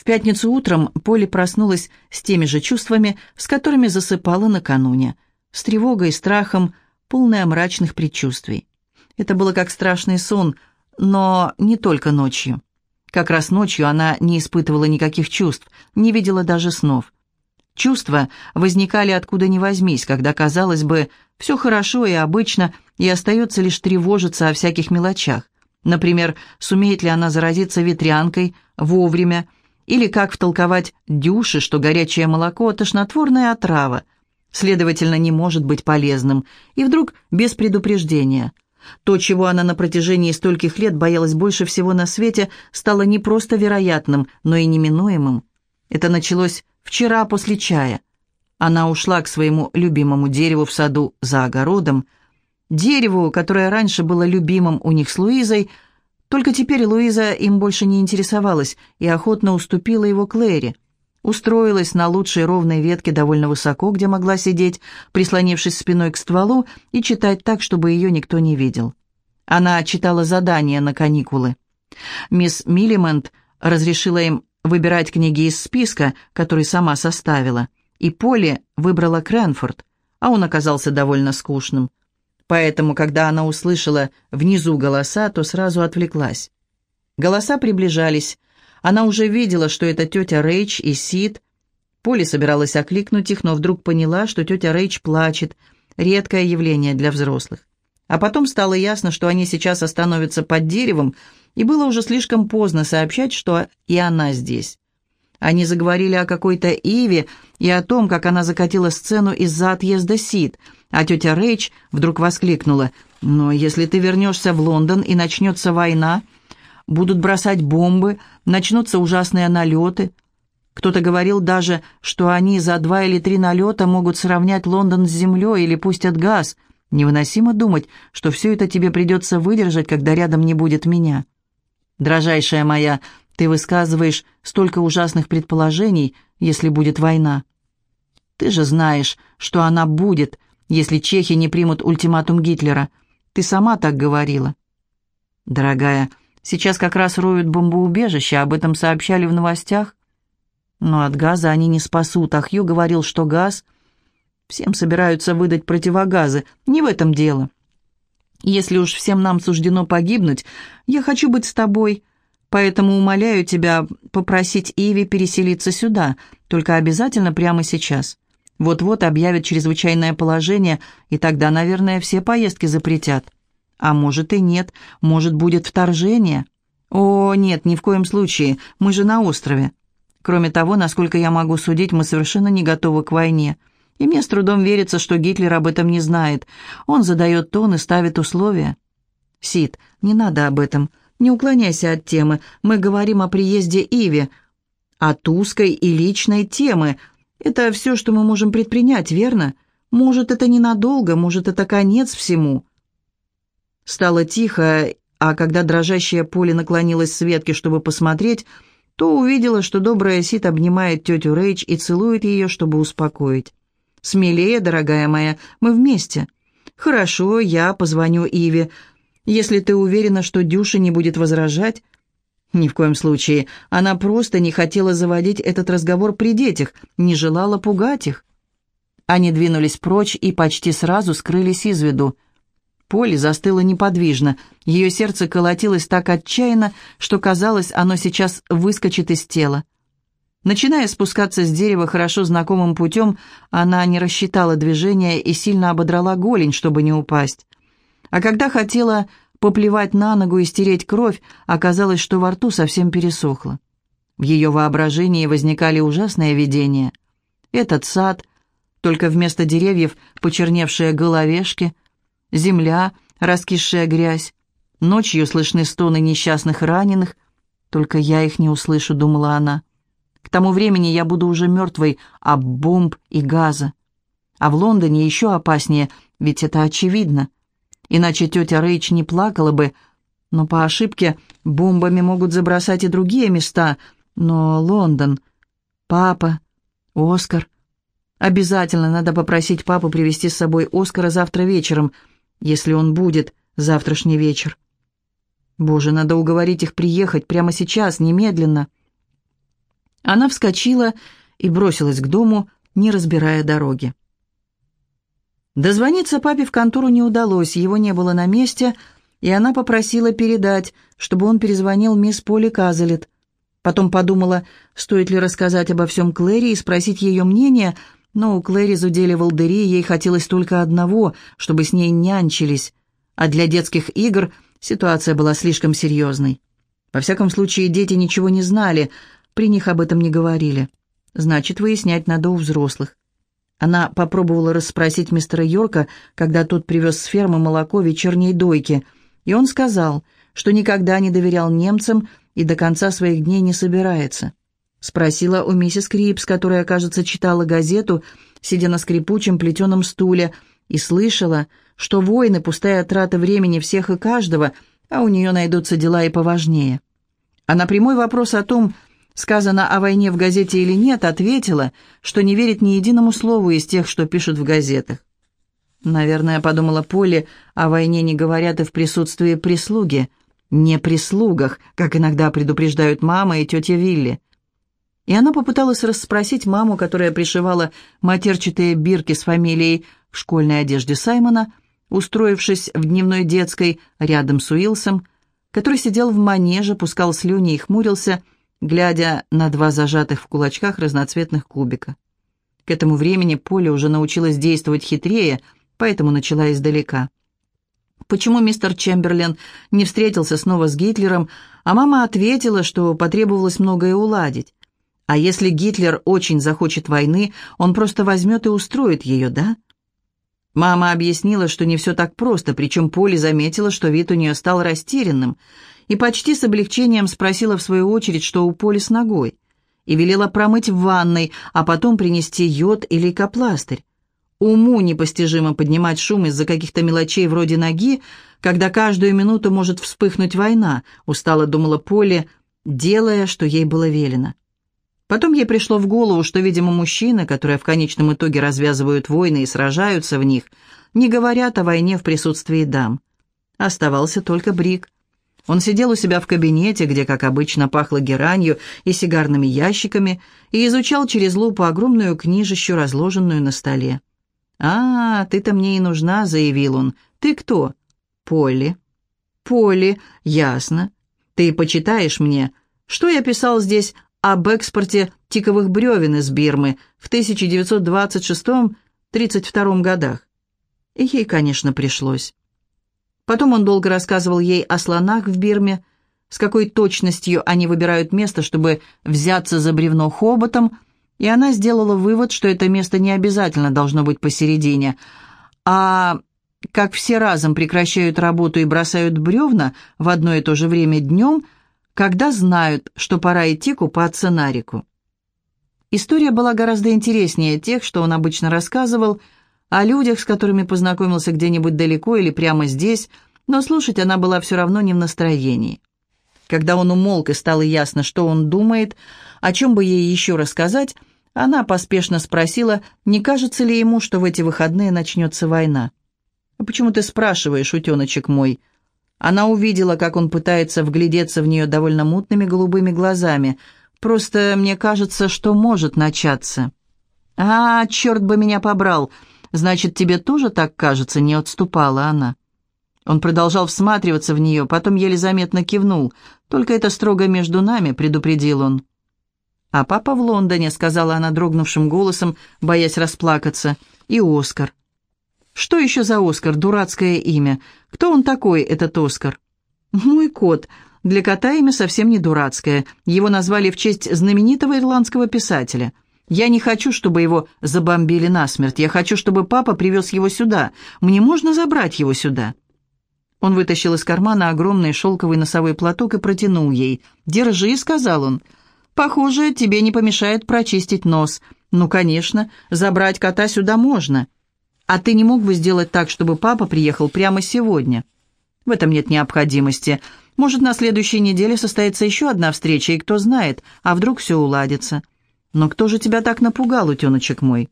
В пятницу утром Полли проснулась с теми же чувствами, с которыми засыпала накануне, с тревогой и страхом, полная мрачных предчувствий. Это было как страшный сон, но не только ночью. Как раз ночью она не испытывала никаких чувств, не видела даже снов. Чувства возникали откуда ни возьмись, когда, казалось бы, все хорошо и обычно, и остается лишь тревожиться о всяких мелочах. Например, сумеет ли она заразиться ветрянкой вовремя, или как втолковать Дюше, что горячее молоко – тошнотворная отрава, следовательно, не может быть полезным, и вдруг без предупреждения. То, чего она на протяжении стольких лет боялась больше всего на свете, стало не просто вероятным, но и неминуемым. Это началось вчера после чая. Она ушла к своему любимому дереву в саду за огородом, дереву, которое раньше было любимым у них с Луизой, только теперь Луиза им больше не интересовалась и охотно уступила его Клэри. Устроилась на лучшей ровной ветке довольно высоко, где могла сидеть, прислонившись спиной к стволу, и читать так, чтобы ее никто не видел. Она читала задания на каникулы. Мисс Миллимент разрешила им выбирать книги из списка, который сама составила, и Полли выбрала Крэнфорд, а он оказался довольно скучным. Поэтому, когда она услышала внизу голоса, то сразу отвлеклась. Голоса приближались. Она уже видела, что это тетя Рэйч и Сид. Полли собиралась окликнуть их, но вдруг поняла, что тетя Рэйч плачет. Редкое явление для взрослых. А потом стало ясно, что они сейчас остановятся под деревом, и было уже слишком поздно сообщать, что и она здесь. Они заговорили о какой-то Иве и о том, как она закатила сцену из-за отъезда Сид, а тетя Рэйч вдруг воскликнула, «Но если ты вернешься в Лондон и начнется война, будут бросать бомбы, начнутся ужасные налеты». Кто-то говорил даже, что они за два или три налета могут сравнять Лондон с землей или пустят газ. Невыносимо думать, что все это тебе придется выдержать, когда рядом не будет меня. Дрожайшая моя, ты высказываешь столько ужасных предположений, если будет война. Ты же знаешь, что она будет, если чехи не примут ультиматум Гитлера. Ты сама так говорила. Дорогая, сейчас как раз роют бомбоубежище, об этом сообщали в новостях. Но от газа они не спасут, а Хью говорил, что газ... Всем собираются выдать противогазы, не в этом дело. Если уж всем нам суждено погибнуть, я хочу быть с тобой, поэтому умоляю тебя попросить Иви переселиться сюда, только обязательно прямо сейчас. Вот-вот объявят чрезвычайное положение, и тогда, наверное, все поездки запретят. А может и нет, может будет вторжение. О, нет, ни в коем случае, мы же на острове. Кроме того, насколько я могу судить, мы совершенно не готовы к войне. И мне с трудом верится, что Гитлер об этом не знает. Он задает тон и ставит условия. Сид, не надо об этом. Не уклоняйся от темы. Мы говорим о приезде Иви. От узкой и личной темы. Это все, что мы можем предпринять, верно? Может, это ненадолго, может, это конец всему. Стало тихо, а когда дрожащее поле наклонилось с ветки, чтобы посмотреть, то увидела, что добрая Сид обнимает тетю Рейч и целует ее, чтобы успокоить. «Смелее, дорогая моя, мы вместе». «Хорошо, я позвоню Иве. Если ты уверена, что Дюша не будет возражать...» Ни в коем случае. Она просто не хотела заводить этот разговор при детях, не желала пугать их. Они двинулись прочь и почти сразу скрылись из виду. Поле застыло неподвижно. Ее сердце колотилось так отчаянно, что казалось, оно сейчас выскочит из тела. Начиная спускаться с дерева хорошо знакомым путем, она не рассчитала движения и сильно ободрала голень, чтобы не упасть. А когда хотела поплевать на ногу и стереть кровь, оказалось, что во рту совсем пересохло. В ее воображении возникали ужасные видения. Этот сад, только вместо деревьев почерневшие головешки, земля, раскисшая грязь, ночью слышны стоны несчастных раненых, только я их не услышу, думала она. К тому времени я буду уже мертвой от бомб и газа. А в Лондоне еще опаснее, ведь это очевидно. Иначе тетя Рэйч не плакала бы, но по ошибке бомбами могут забросать и другие места. Но Лондон... Папа... Оскар... Обязательно надо попросить папу привезти с собой Оскара завтра вечером, если он будет завтрашний вечер. Боже, надо уговорить их приехать прямо сейчас, немедленно. Она вскочила и бросилась к дому, не разбирая дороги. Дозвониться папе в контору не удалось, его не было на месте, и она попросила передать, чтобы он перезвонил мисс Поли Казалет. Потом подумала, стоит ли рассказать обо всем Клэри и спросить ее мнение, но у Клэри зудели волдыри, ей хотелось только одного, чтобы с ней нянчились, а для детских игр ситуация была слишком серьезной. Во всяком случае, дети ничего не знали, при них об этом не говорили. Значит, выяснять надо у взрослых. Она попробовала расспросить мистера Йорка, когда тот привез с фермы молоко вечерней дойки, и он сказал, что никогда не доверял немцам и до конца своих дней не собирается. Спросила у миссис Крипс, которая, кажется, читала газету, сидя на скрипучем плетеном стуле, и слышала, что войны — пустая трата времени всех и каждого, а у нее найдутся дела и поважнее. А на прямой вопрос о том, сказано о войне в газете или нет, ответила, что не верит ни единому слову из тех, что пишут в газетах. Наверное, подумала Полли, о войне не говорят и в присутствии прислуги. Не прислугах, как иногда предупреждают мама и тетя Вилли. И она попыталась расспросить маму, которая пришивала матерчатые бирки с фамилией в школьной одежде Саймона, устроившись в дневной детской рядом с Уилсом, который сидел в манеже, пускал слюни и хмурился, глядя на два зажатых в кулачках разноцветных кубика. К этому времени Поля уже научилась действовать хитрее, поэтому начала издалека. Почему мистер Чемберлен не встретился снова с Гитлером, а мама ответила, что потребовалось многое уладить. А если Гитлер очень захочет войны, он просто возьмет и устроит ее, да? Мама объяснила, что не все так просто, причем Поля заметила, что вид у нее стал растерянным – и почти с облегчением спросила в свою очередь, что у Поли с ногой, и велела промыть в ванной, а потом принести йод или лейкопластырь. Уму непостижимо поднимать шум из-за каких-то мелочей вроде ноги, когда каждую минуту может вспыхнуть война, устало думала Поле, делая, что ей было велено. Потом ей пришло в голову, что, видимо, мужчины, которые в конечном итоге развязывают войны и сражаются в них, не говорят о войне в присутствии дам. Оставался только Брик. Он сидел у себя в кабинете, где, как обычно, пахло геранью и сигарными ящиками, и изучал через лупу огромную книжищу, разложенную на столе. «А, ты-то мне и нужна», — заявил он. «Ты кто?» «Полли». «Полли, ясно. Ты почитаешь мне, что я писал здесь об экспорте тиковых бревен из Бирмы в 1926-32 годах?» И ей, конечно, пришлось. Потом он долго рассказывал ей о слонах в Бирме, с какой точностью они выбирают место, чтобы взяться за бревно хоботом, и она сделала вывод, что это место не обязательно должно быть посередине, а как все разом прекращают работу и бросают бревна в одно и то же время днем, когда знают, что пора идти купаться на реку. История была гораздо интереснее тех, что он обычно рассказывал, о людях, с которыми познакомился где-нибудь далеко или прямо здесь, но слушать она была все равно не в настроении. Когда он умолк и стало ясно, что он думает, о чем бы ей еще рассказать, она поспешно спросила, не кажется ли ему, что в эти выходные начнется война. «А почему ты спрашиваешь, утеночек мой?» Она увидела, как он пытается вглядеться в нее довольно мутными голубыми глазами. «Просто мне кажется, что может начаться». «А, черт бы меня побрал!» «Значит, тебе тоже так кажется?» — не отступала она. Он продолжал всматриваться в нее, потом еле заметно кивнул. «Только это строго между нами», — предупредил он. «А папа в Лондоне», — сказала она дрогнувшим голосом, боясь расплакаться. «И Оскар». «Что еще за Оскар? Дурацкое имя. Кто он такой, этот Оскар?» «Мой кот. Для кота имя совсем не дурацкое. Его назвали в честь знаменитого ирландского писателя». Я не хочу, чтобы его забомбили насмерть. Я хочу, чтобы папа привез его сюда. Мне можно забрать его сюда?» Он вытащил из кармана огромный шелковый носовой платок и протянул ей. «Держи», — сказал он. «Похоже, тебе не помешает прочистить нос. Ну, конечно, забрать кота сюда можно. А ты не мог бы сделать так, чтобы папа приехал прямо сегодня?» «В этом нет необходимости. Может, на следующей неделе состоится еще одна встреча, и кто знает, а вдруг все уладится». «Но кто же тебя так напугал, утеночек мой?»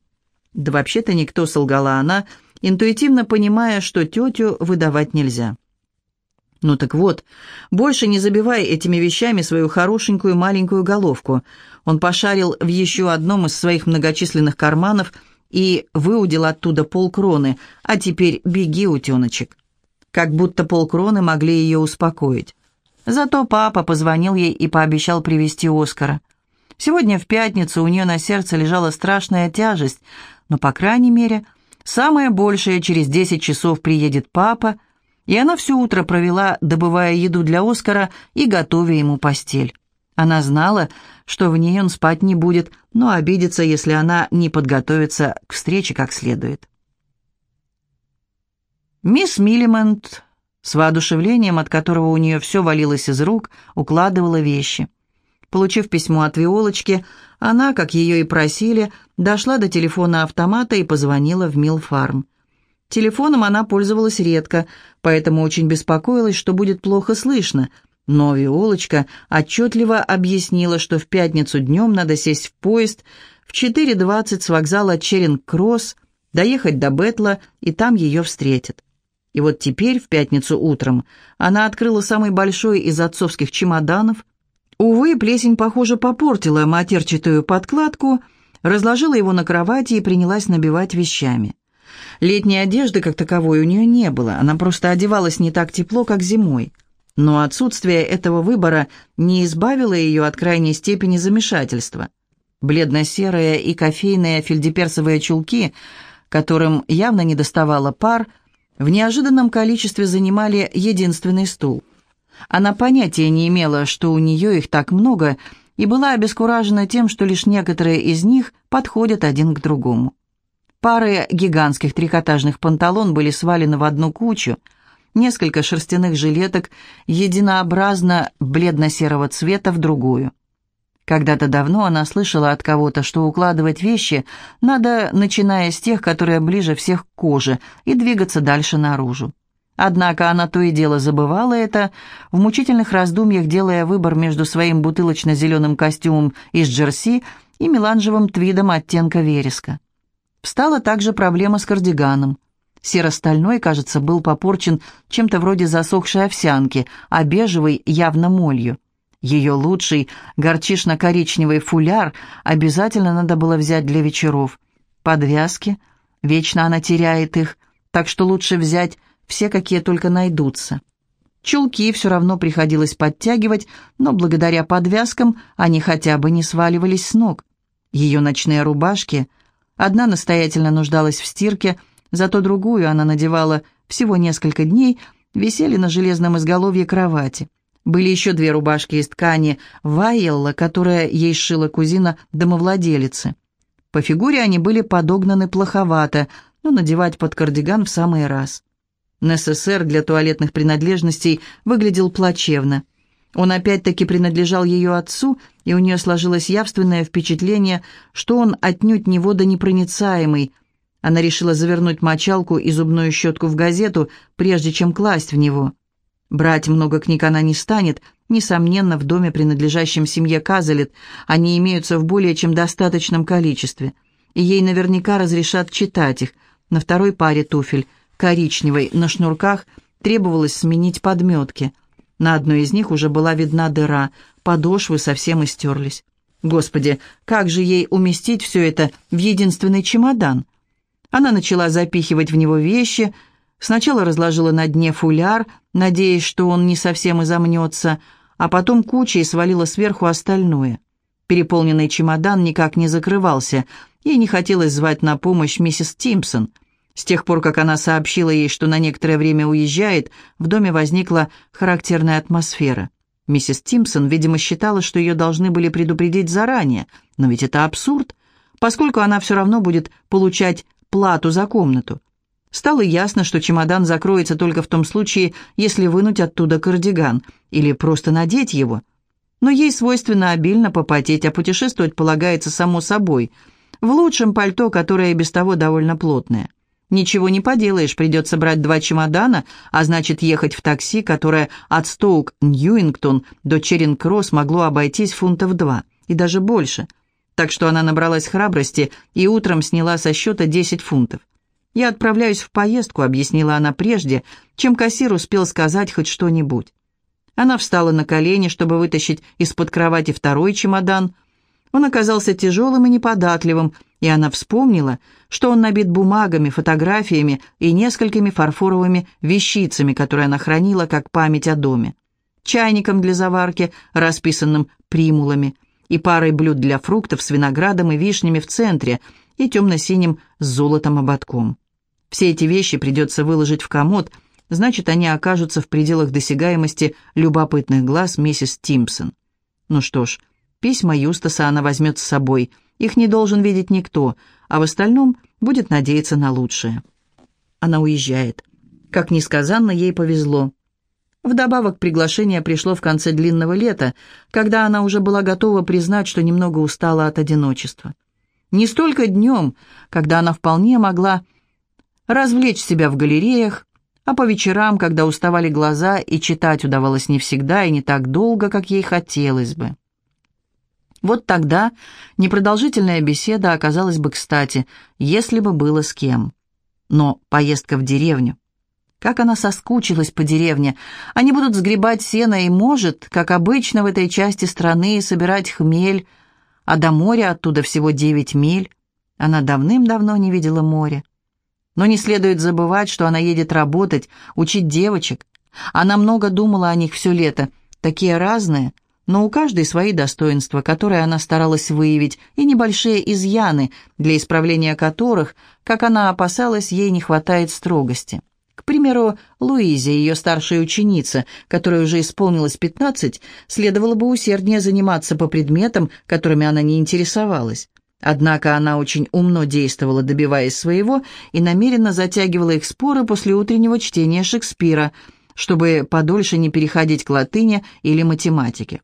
«Да вообще-то никто», — солгала она, интуитивно понимая, что тетю выдавать нельзя. Ну так вот, больше не забивай этими вещами свою хорошенькую маленькую головку. Он пошарил в еще одном из своих многочисленных карманов и выудил оттуда полкроны. А теперь беги, утеночек. Как будто полкроны могли ее успокоить. Зато папа позвонил ей и пообещал привезти Оскара. Сегодня в пятницу у нее на сердце лежала страшная тяжесть, но, по крайней мере, самое большее через 10 часов приедет папа, и она все утро провела, добывая еду для Оскара и готовя ему постель. Она знала, что в ней он спать не будет, но обидится, если она не подготовится к встрече как следует. Мисс Миллимент, с воодушевлением, от которого у нее все валилось из рук, укладывала вещи. Получив письмо от Виолочки, она, как ее и просили, дошла до телефона автомата и позвонила в Милфарм. Телефоном она пользовалась редко, поэтому очень беспокоилась, что будет плохо слышно. Но Виолочка отчетливо объяснила, что в пятницу днем надо сесть в поезд в 4.20 с вокзала Черинг-Кросс, доехать до Бетла, и там ее встретят. И вот теперь, в пятницу утром, она открыла самый большой из отцовских чемоданов. Увы, плесень, похоже, попортила матерчатую подкладку, разложила его на кровати и принялась набивать вещами. Летней одежды как таковой у нее не было, она просто одевалась не так тепло, как зимой. Но отсутствие этого выбора не избавило ее от крайней степени замешательства. Бледно-серые и кофейные фельдеперсовые чулки, которым явно не доставало пар, в неожиданном количестве занимали единственный стул. Она понятия не имела, что у нее их так много, и была обескуражена тем, что лишь некоторые из них подходят один к другому. Пары гигантских трикотажных панталон были свалены в одну кучу, несколько шерстяных жилеток единообразно бледно-серого цвета в другую. Когда-то давно она слышала от кого-то, что укладывать вещи надо, начиная с тех, которые ближе всех к коже, и двигаться дальше наружу. Однако она то и дело забывала это, в мучительных раздумьях делая выбор между своим бутылочно-зеленым костюмом из джерси и меланжевым твидом оттенка вереска. Встала также проблема с кардиганом. Серо-стальной, кажется, был попорчен чем-то вроде засохшей овсянки, а бежевый явно молью. Ее лучший горчишно-коричневый фуляр обязательно надо было взять для вечеров. Подвязки, вечно она теряет их, так что лучше взять все, какие только найдутся. Чулки все равно приходилось подтягивать, но благодаря подвязкам они хотя бы не сваливались с ног. Ее ночные рубашки Одна настоятельно нуждалась в стирке, зато другую она надевала всего несколько дней, висели на железном изголовье кровати. Были еще две рубашки из ткани Вайелла, которая ей сшила кузина домовладелицы. По фигуре они были подогнаны плоховато, но надевать под кардиган в самый раз. НССР для туалетных принадлежностей выглядел плачевно. Он опять-таки принадлежал ее отцу, и у нее сложилось явственное впечатление, что он отнюдь не водонепроницаемый. Она решила завернуть мочалку и зубную щетку в газету, прежде чем класть в него. Брать много книг она не станет, несомненно, в доме, принадлежащем семье Казалет, они имеются в более чем достаточном количестве, и ей наверняка разрешат читать их. На второй паре туфель, коричневой, на шнурках, требовалось сменить подметки – на одной из них уже была видна дыра, подошвы совсем истерлись. Господи, как же ей уместить все это в единственный чемодан? Она начала запихивать в него вещи, сначала разложила на дне фуляр, надеясь, что он не совсем изомнется, а потом кучей свалила сверху остальное. Переполненный чемодан никак не закрывался, ей не хотелось звать на помощь миссис Тимпсон — с тех пор, как она сообщила ей, что на некоторое время уезжает, в доме возникла характерная атмосфера. Миссис Тимпсон, видимо, считала, что ее должны были предупредить заранее, но ведь это абсурд, поскольку она все равно будет получать плату за комнату. Стало ясно, что чемодан закроется только в том случае, если вынуть оттуда кардиган или просто надеть его. Но ей свойственно обильно попотеть, а путешествовать полагается само собой, в лучшем пальто, которое и без того довольно плотное. Ничего не поделаешь, придется брать два чемодана, а значит ехать в такси, которое от Стоук-Ньюингтон до Черинг-Кросс могло обойтись фунтов два, и даже больше. Так что она набралась храбрости и утром сняла со счета 10 фунтов. «Я отправляюсь в поездку», — объяснила она прежде, чем кассир успел сказать хоть что-нибудь. Она встала на колени, чтобы вытащить из-под кровати второй чемодан. Он оказался тяжелым и неподатливым, и она вспомнила, что он набит бумагами, фотографиями и несколькими фарфоровыми вещицами, которые она хранила как память о доме. Чайником для заварки, расписанным примулами, и парой блюд для фруктов с виноградом и вишнями в центре, и темно-синим с золотом ободком. Все эти вещи придется выложить в комод – значит, они окажутся в пределах досягаемости любопытных глаз миссис Тимпсон. Ну что ж, письма Юстаса она возьмет с собой, их не должен видеть никто, а в остальном будет надеяться на лучшее. Она уезжает. Как несказанно, ей повезло. Вдобавок, приглашение пришло в конце длинного лета, когда она уже была готова признать, что немного устала от одиночества. Не столько днем, когда она вполне могла развлечь себя в галереях, а по вечерам, когда уставали глаза, и читать удавалось не всегда и не так долго, как ей хотелось бы. Вот тогда непродолжительная беседа оказалась бы кстати, если бы было с кем. Но поездка в деревню. Как она соскучилась по деревне. Они будут сгребать сено и, может, как обычно в этой части страны, собирать хмель, а до моря оттуда всего девять миль. Она давным-давно не видела моря. Но не следует забывать, что она едет работать, учить девочек. Она много думала о них все лето, такие разные, но у каждой свои достоинства, которые она старалась выявить, и небольшие изъяны, для исправления которых, как она опасалась, ей не хватает строгости. К примеру, Луизе, ее старшая ученица, которой уже исполнилось 15, следовало бы усерднее заниматься по предметам, которыми она не интересовалась. Однако она очень умно действовала, добиваясь своего, и намеренно затягивала их споры после утреннего чтения Шекспира, чтобы подольше не переходить к латыни или математике.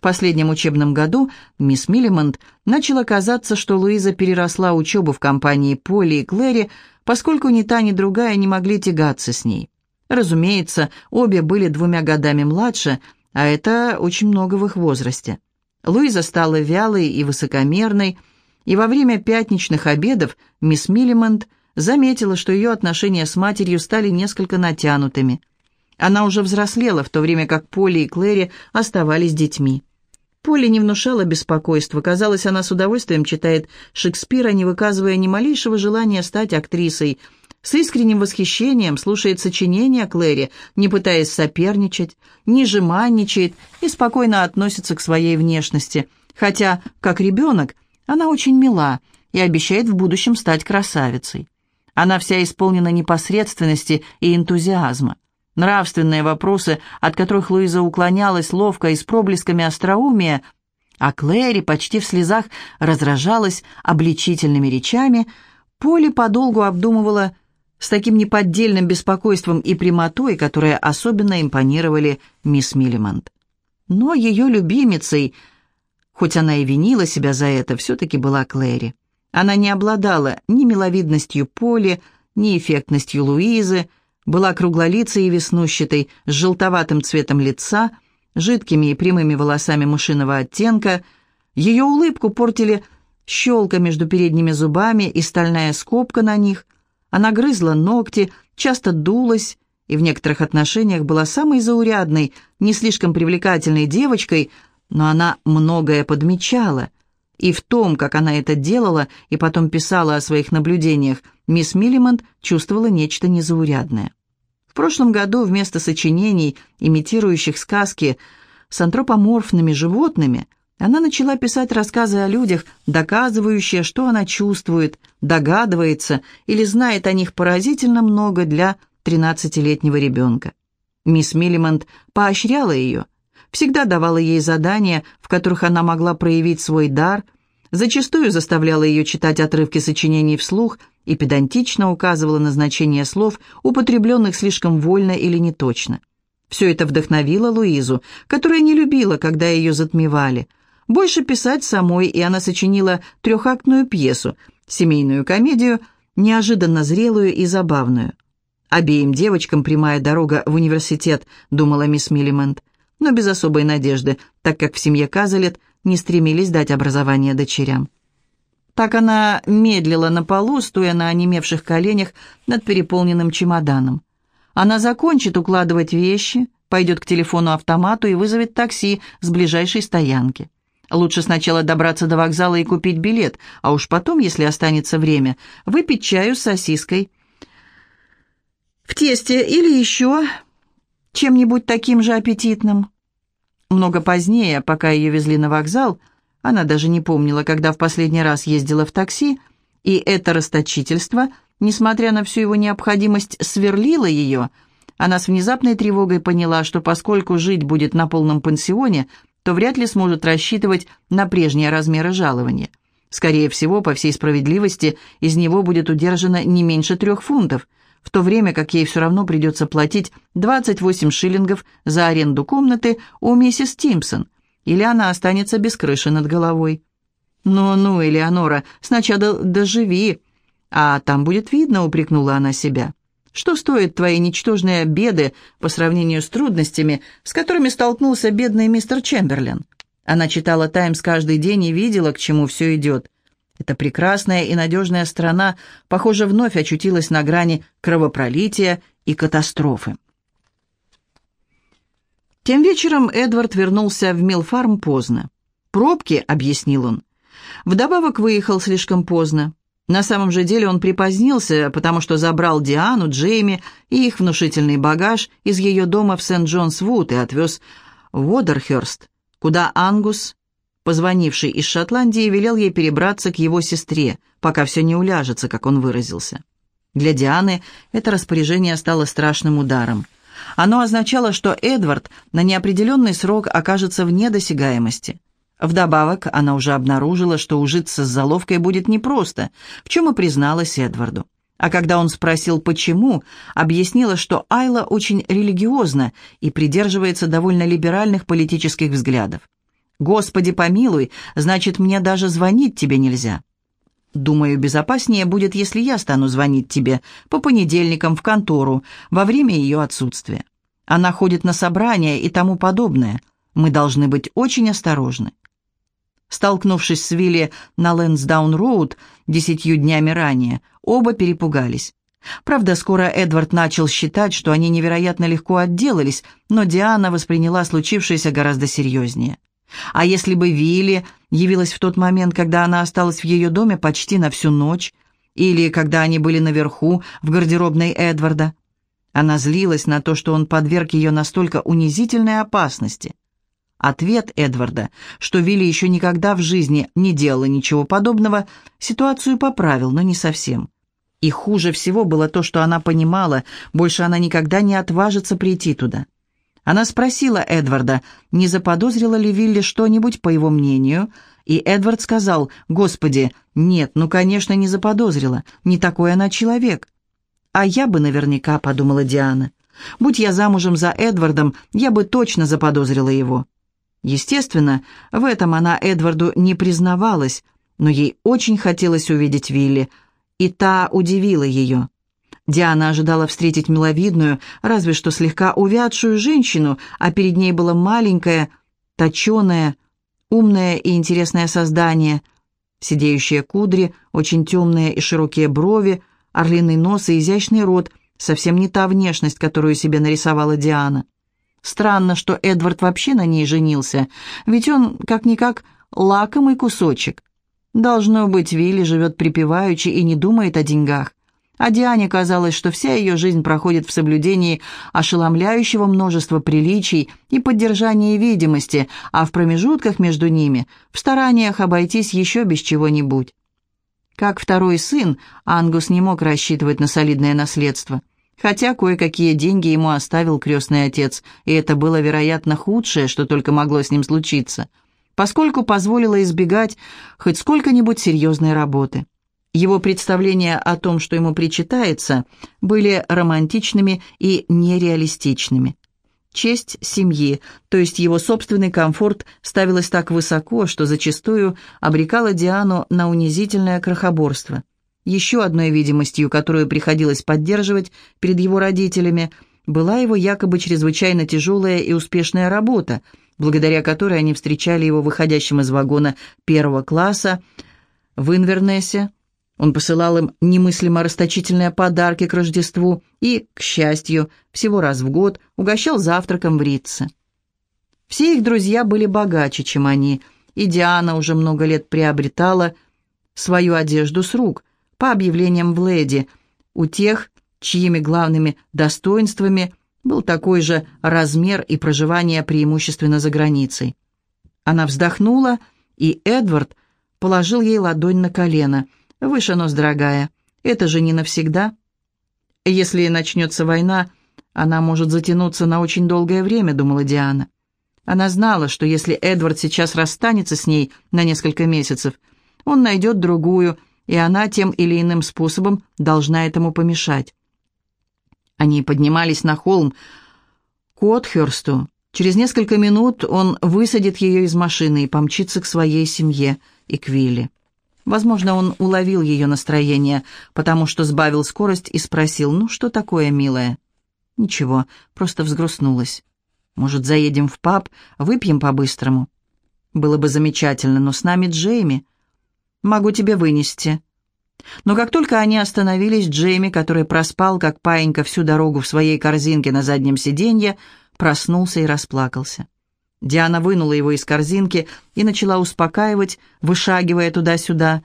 В последнем учебном году мисс Миллимонт начала казаться, что Луиза переросла учебу в компании Полли и Клэри, поскольку ни та, ни другая не могли тягаться с ней. Разумеется, обе были двумя годами младше, а это очень много в их возрасте. Луиза стала вялой и высокомерной, и во время пятничных обедов мисс Миллимонт заметила, что ее отношения с матерью стали несколько натянутыми. Она уже взрослела, в то время как Полли и Клэри оставались детьми. Полли не внушала беспокойства. Казалось, она с удовольствием читает Шекспира, не выказывая ни малейшего желания стать актрисой. С искренним восхищением слушает сочинения Клэри, не пытаясь соперничать, не жеманничает и спокойно относится к своей внешности. Хотя, как ребенок, она очень мила и обещает в будущем стать красавицей. Она вся исполнена непосредственности и энтузиазма. Нравственные вопросы, от которых Луиза уклонялась ловко и с проблесками остроумия, а Клэри почти в слезах разражалась обличительными речами, Поли подолгу обдумывала с таким неподдельным беспокойством и прямотой, которые особенно импонировали мисс Миллимонт. Но ее любимицей – Хоть она и винила себя за это, все-таки была Клэри. Она не обладала ни миловидностью Поли, ни эффектностью Луизы, была круглолицей и веснущатой, с желтоватым цветом лица, жидкими и прямыми волосами мышиного оттенка. Ее улыбку портили щелка между передними зубами и стальная скобка на них. Она грызла ногти, часто дулась и в некоторых отношениях была самой заурядной, не слишком привлекательной девочкой – но она многое подмечала, и в том, как она это делала и потом писала о своих наблюдениях, мисс Миллимонт чувствовала нечто незаурядное. В прошлом году вместо сочинений, имитирующих сказки с антропоморфными животными, она начала писать рассказы о людях, доказывающие, что она чувствует, догадывается или знает о них поразительно много для 13-летнего ребенка. Мисс Миллимонт поощряла ее – всегда давала ей задания, в которых она могла проявить свой дар, зачастую заставляла ее читать отрывки сочинений вслух и педантично указывала на значение слов, употребленных слишком вольно или неточно. Все это вдохновило Луизу, которая не любила, когда ее затмевали. Больше писать самой, и она сочинила трехактную пьесу, семейную комедию, неожиданно зрелую и забавную. «Обеим девочкам прямая дорога в университет», — думала мисс Миллимент но без особой надежды, так как в семье Казалет не стремились дать образование дочерям. Так она медлила на полу, стоя на онемевших коленях над переполненным чемоданом. Она закончит укладывать вещи, пойдет к телефону-автомату и вызовет такси с ближайшей стоянки. Лучше сначала добраться до вокзала и купить билет, а уж потом, если останется время, выпить чаю с сосиской. В тесте или еще чем-нибудь таким же аппетитным. Много позднее, пока ее везли на вокзал, она даже не помнила, когда в последний раз ездила в такси, и это расточительство, несмотря на всю его необходимость, сверлило ее, она с внезапной тревогой поняла, что поскольку жить будет на полном пансионе – то вряд ли сможет рассчитывать на прежние размеры жалования. Скорее всего, по всей справедливости, из него будет удержано не меньше трех фунтов, в то время как ей все равно придется платить 28 шиллингов за аренду комнаты у миссис Тимпсон, или она останется без крыши над головой. «Ну-ну, Элеонора, сначала доживи, а там будет видно», — упрекнула она себя. Что стоят твои ничтожные беды по сравнению с трудностями, с которыми столкнулся бедный мистер Чемберлен? Она читала «Таймс» каждый день и видела, к чему все идет. Эта прекрасная и надежная страна, похоже, вновь очутилась на грани кровопролития и катастрофы. Тем вечером Эдвард вернулся в Милфарм поздно. «Пробки», — объяснил он. Вдобавок выехал слишком поздно. На самом же деле он припозднился, потому что забрал Диану, Джейми и их внушительный багаж из ее дома в Сент-Джонс-Вуд и отвез в Уодерхерст, куда Ангус, позвонивший из Шотландии, велел ей перебраться к его сестре, пока все не уляжется, как он выразился. Для Дианы это распоряжение стало страшным ударом. Оно означало, что Эдвард на неопределенный срок окажется вне досягаемости – Вдобавок, она уже обнаружила, что ужиться с заловкой будет непросто, в чем и призналась Эдварду. А когда он спросил, почему, объяснила, что Айла очень религиозна и придерживается довольно либеральных политических взглядов. «Господи помилуй, значит, мне даже звонить тебе нельзя». «Думаю, безопаснее будет, если я стану звонить тебе по понедельникам в контору во время ее отсутствия. Она ходит на собрания и тому подобное. Мы должны быть очень осторожны». Столкнувшись с Вилли на Лэнсдаун-Роуд десятью днями ранее, оба перепугались. Правда, скоро Эдвард начал считать, что они невероятно легко отделались, но Диана восприняла случившееся гораздо серьезнее. А если бы Вилли явилась в тот момент, когда она осталась в ее доме почти на всю ночь, или когда они были наверху, в гардеробной Эдварда? Она злилась на то, что он подверг ее настолько унизительной опасности. Ответ Эдварда, что Вилли еще никогда в жизни не делала ничего подобного, ситуацию поправил, но не совсем. И хуже всего было то, что она понимала, больше она никогда не отважится прийти туда. Она спросила Эдварда, не заподозрила ли Вилли что-нибудь, по его мнению, и Эдвард сказал, «Господи, нет, ну, конечно, не заподозрила, не такой она человек». «А я бы наверняка», — подумала Диана. «Будь я замужем за Эдвардом, я бы точно заподозрила его». Естественно, в этом она Эдварду не признавалась, но ей очень хотелось увидеть Вилли, и та удивила ее. Диана ожидала встретить миловидную, разве что слегка увядшую женщину, а перед ней было маленькое, точеное, умное и интересное создание. Сидеющие кудри, очень темные и широкие брови, орлиный нос и изящный рот, совсем не та внешность, которую себе нарисовала Диана. Странно, что Эдвард вообще на ней женился, ведь он, как-никак, лакомый кусочек. Должно быть, Вилли живет припеваючи и не думает о деньгах. А Диане казалось, что вся ее жизнь проходит в соблюдении ошеломляющего множества приличий и поддержании видимости, а в промежутках между ними в стараниях обойтись еще без чего-нибудь. Как второй сын, Ангус не мог рассчитывать на солидное наследство хотя кое-какие деньги ему оставил крестный отец, и это было, вероятно, худшее, что только могло с ним случиться, поскольку позволило избегать хоть сколько-нибудь серьезной работы. Его представления о том, что ему причитается, были романтичными и нереалистичными. Честь семьи, то есть его собственный комфорт, ставилась так высоко, что зачастую обрекала Диану на унизительное крохоборство. Еще одной видимостью, которую приходилось поддерживать перед его родителями, была его якобы чрезвычайно тяжелая и успешная работа, благодаря которой они встречали его выходящим из вагона первого класса в Инвернесе. Он посылал им немыслимо расточительные подарки к Рождеству и, к счастью, всего раз в год угощал завтраком в Ритце. Все их друзья были богаче, чем они, и Диана уже много лет приобретала свою одежду с рук, по объявлениям в Леди, у тех, чьими главными достоинствами был такой же размер и проживание преимущественно за границей. Она вздохнула, и Эдвард положил ей ладонь на колено. «Выше нос, дорогая, это же не навсегда. Если начнется война, она может затянуться на очень долгое время», — думала Диана. Она знала, что если Эдвард сейчас расстанется с ней на несколько месяцев, он найдет другую, и она тем или иным способом должна этому помешать. Они поднимались на холм к Уотхерсту. Через несколько минут он высадит ее из машины и помчится к своей семье и к Вилли. Возможно, он уловил ее настроение, потому что сбавил скорость и спросил, «Ну, что такое, милая?» «Ничего, просто взгрустнулась. Может, заедем в паб, выпьем по-быстрому?» «Было бы замечательно, но с нами Джейми. Могу тебе вынести». Но как только они остановились, Джейми, который проспал, как паинька, всю дорогу в своей корзинке на заднем сиденье, проснулся и расплакался. Диана вынула его из корзинки и начала успокаивать, вышагивая туда-сюда.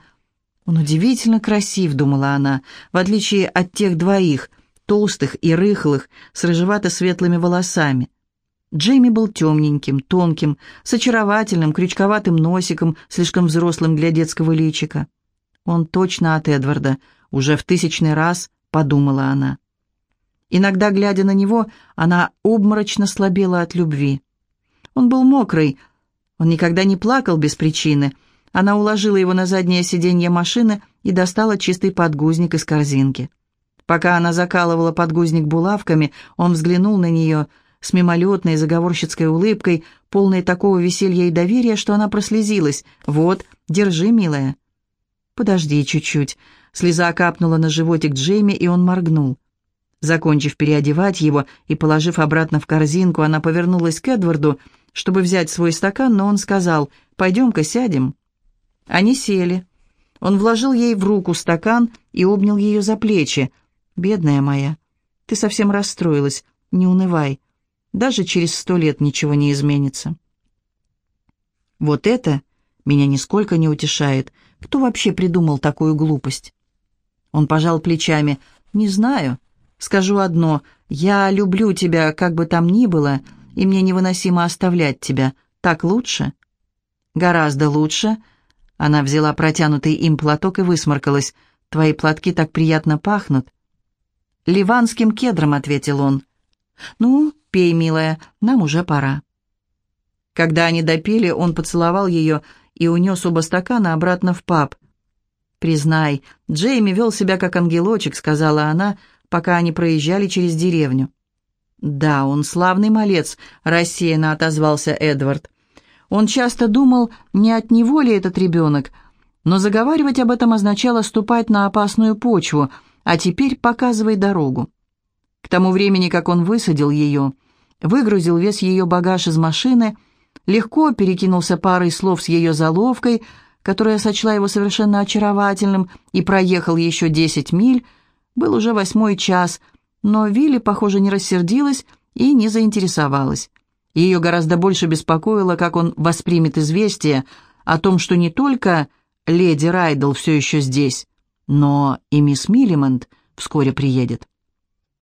«Он удивительно красив», — думала она, в отличие от тех двоих, толстых и рыхлых, с рыжевато-светлыми волосами. Джейми был темненьким, тонким, с очаровательным, крючковатым носиком, слишком взрослым для детского личика. Он точно от Эдварда, уже в тысячный раз подумала она. Иногда, глядя на него, она обморочно слабела от любви. Он был мокрый, он никогда не плакал без причины. Она уложила его на заднее сиденье машины и достала чистый подгузник из корзинки. Пока она закалывала подгузник булавками, он взглянул на нее с мимолетной заговорщицкой улыбкой, полной такого веселья и доверия, что она прослезилась. «Вот, держи, милая». «Подожди чуть-чуть». Слеза капнула на животик Джейми, и он моргнул. Закончив переодевать его и положив обратно в корзинку, она повернулась к Эдварду, чтобы взять свой стакан, но он сказал «Пойдем-ка сядем». Они сели. Он вложил ей в руку стакан и обнял ее за плечи. «Бедная моя, ты совсем расстроилась, не унывай. Даже через сто лет ничего не изменится». «Вот это меня нисколько не утешает. Кто вообще придумал такую глупость?» Он пожал плечами. «Не знаю. Скажу одно. Я люблю тебя, как бы там ни было, и мне невыносимо оставлять тебя. Так лучше?» «Гораздо лучше». Она взяла протянутый им платок и высморкалась. «Твои платки так приятно пахнут». «Ливанским кедром», — ответил он. «Ну, пей, милая, нам уже пора». Когда они допили, он поцеловал ее и унес оба стакана обратно в паб. «Признай, Джейми вел себя как ангелочек», — сказала она, пока они проезжали через деревню. «Да, он славный малец», — рассеянно отозвался Эдвард. Он часто думал, не от него ли этот ребенок, но заговаривать об этом означало ступать на опасную почву, а теперь показывай дорогу. К тому времени, как он высадил ее, выгрузил весь ее багаж из машины — легко перекинулся парой слов с ее заловкой, которая сочла его совершенно очаровательным, и проехал еще десять миль. Был уже восьмой час, но Вилли, похоже, не рассердилась и не заинтересовалась. Ее гораздо больше беспокоило, как он воспримет известие о том, что не только леди Райдл все еще здесь, но и мисс Миллимонт вскоре приедет.